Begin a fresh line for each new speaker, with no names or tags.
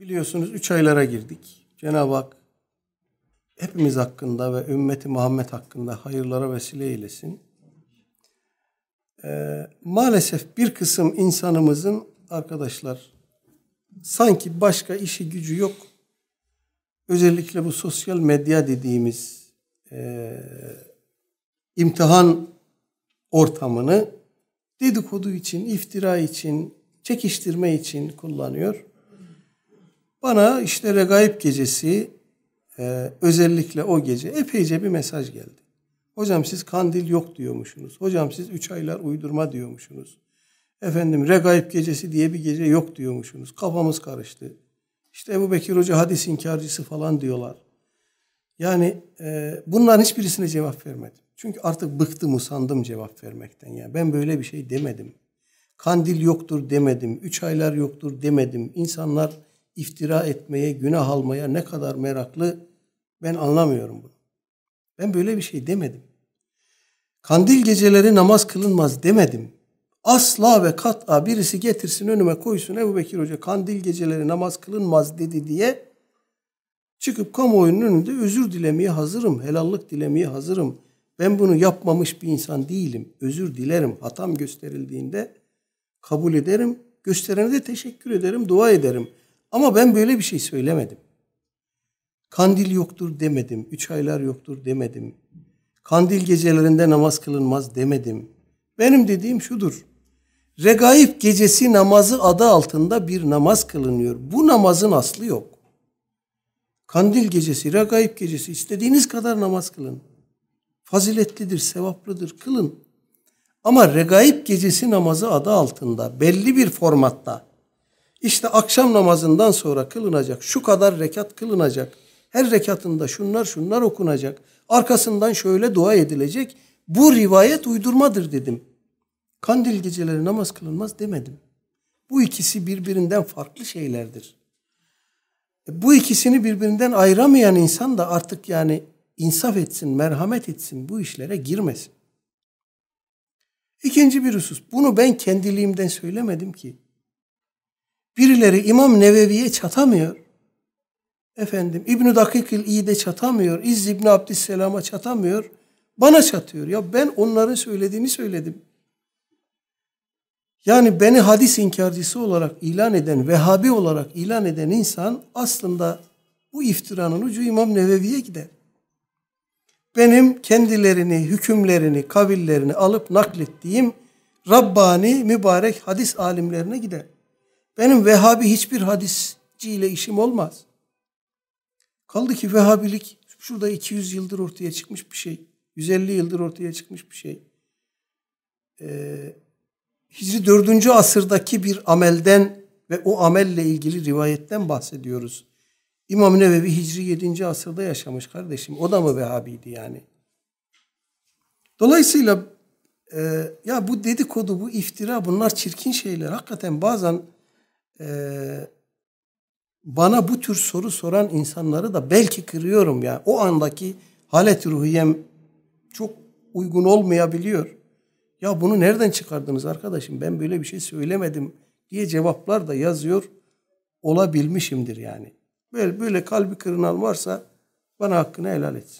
Biliyorsunuz üç aylara girdik. Cenab-ı Hak hepimiz hakkında ve ümmeti Muhammed hakkında hayırlara vesile eylesin. Ee, maalesef bir kısım insanımızın arkadaşlar sanki başka işi gücü yok. Özellikle bu sosyal medya dediğimiz e, imtihan ortamını dedikodu için, iftira için, çekiştirme için kullanıyor. Bana işte Regaib gecesi e, özellikle o gece epeyce bir mesaj geldi. Hocam siz kandil yok diyormuşsunuz. Hocam siz üç aylar uydurma diyormuşsunuz. Efendim Regaib gecesi diye bir gece yok diyormuşsunuz. Kafamız karıştı. İşte Ebu Bekir Hoca hadis inkarcısı falan diyorlar. Yani e, bunların hiçbirisine cevap vermedim. Çünkü artık bıktım usandım cevap vermekten. Yani ben böyle bir şey demedim. Kandil yoktur demedim. Üç aylar yoktur demedim. İnsanlar iftira etmeye, günah almaya ne kadar meraklı ben anlamıyorum bunu. Ben böyle bir şey demedim. Kandil geceleri namaz kılınmaz demedim. Asla ve kat'a birisi getirsin önüme koysun Ebu Bekir Hoca kandil geceleri namaz kılınmaz dedi diye çıkıp kamuoyunun önünde özür dilemeye hazırım, helallik dilemeye hazırım. Ben bunu yapmamış bir insan değilim. Özür dilerim. Hatam gösterildiğinde kabul ederim. Gösterene de teşekkür ederim, dua ederim. Ama ben böyle bir şey söylemedim. Kandil yoktur demedim. Üç aylar yoktur demedim. Kandil gecelerinde namaz kılınmaz demedim. Benim dediğim şudur. Regaib gecesi namazı adı altında bir namaz kılınıyor. Bu namazın aslı yok. Kandil gecesi, regaib gecesi istediğiniz kadar namaz kılın. Faziletlidir, sevaplıdır, kılın. Ama regaib gecesi namazı adı altında belli bir formatta işte akşam namazından sonra kılınacak, şu kadar rekat kılınacak. Her rekatında şunlar şunlar okunacak. Arkasından şöyle dua edilecek. Bu rivayet uydurmadır dedim. Kandil geceleri namaz kılınmaz demedim. Bu ikisi birbirinden farklı şeylerdir. E, bu ikisini birbirinden ayıramayan insan da artık yani insaf etsin, merhamet etsin, bu işlere girmesin. İkinci bir husus. Bunu ben kendiliğimden söylemedim ki. Birileri İmam Nevevi'ye çatamıyor. Efendim İbn-i Dakikil İ'de çatamıyor. İzz İbn Abdüsselam'a çatamıyor. Bana çatıyor. Ya ben onların söylediğini söyledim. Yani beni hadis inkarcısı olarak ilan eden, Vehhabi olarak ilan eden insan aslında bu iftiranın ucu İmam Nevevi'ye gider. Benim kendilerini, hükümlerini, kavillerini alıp naklettiğim Rabbani mübarek hadis alimlerine gider. Benim Vehhabi hiçbir hadisciyle işim olmaz. Kaldı ki Vehhabilik şurada 200 yıldır ortaya çıkmış bir şey. 150 yıldır ortaya çıkmış bir şey. Ee, Hicri 4. asırdaki bir amelden ve o amelle ilgili rivayetten bahsediyoruz. İmam Nevevi Hicri 7. asırda yaşamış kardeşim. O da mı Vehhabiydi yani? Dolayısıyla e, ya bu dedikodu, bu iftira bunlar çirkin şeyler. Hakikaten bazen e, bana bu tür soru soran insanları da belki kırıyorum ya. O andaki halet ruhiyem çok uygun olmayabiliyor. Ya bunu nereden çıkardınız arkadaşım? Ben böyle bir şey söylemedim diye cevaplar da yazıyor olabilmişimdir yani. Böyle, böyle kalbi kırınan varsa bana hakkını helal etsin.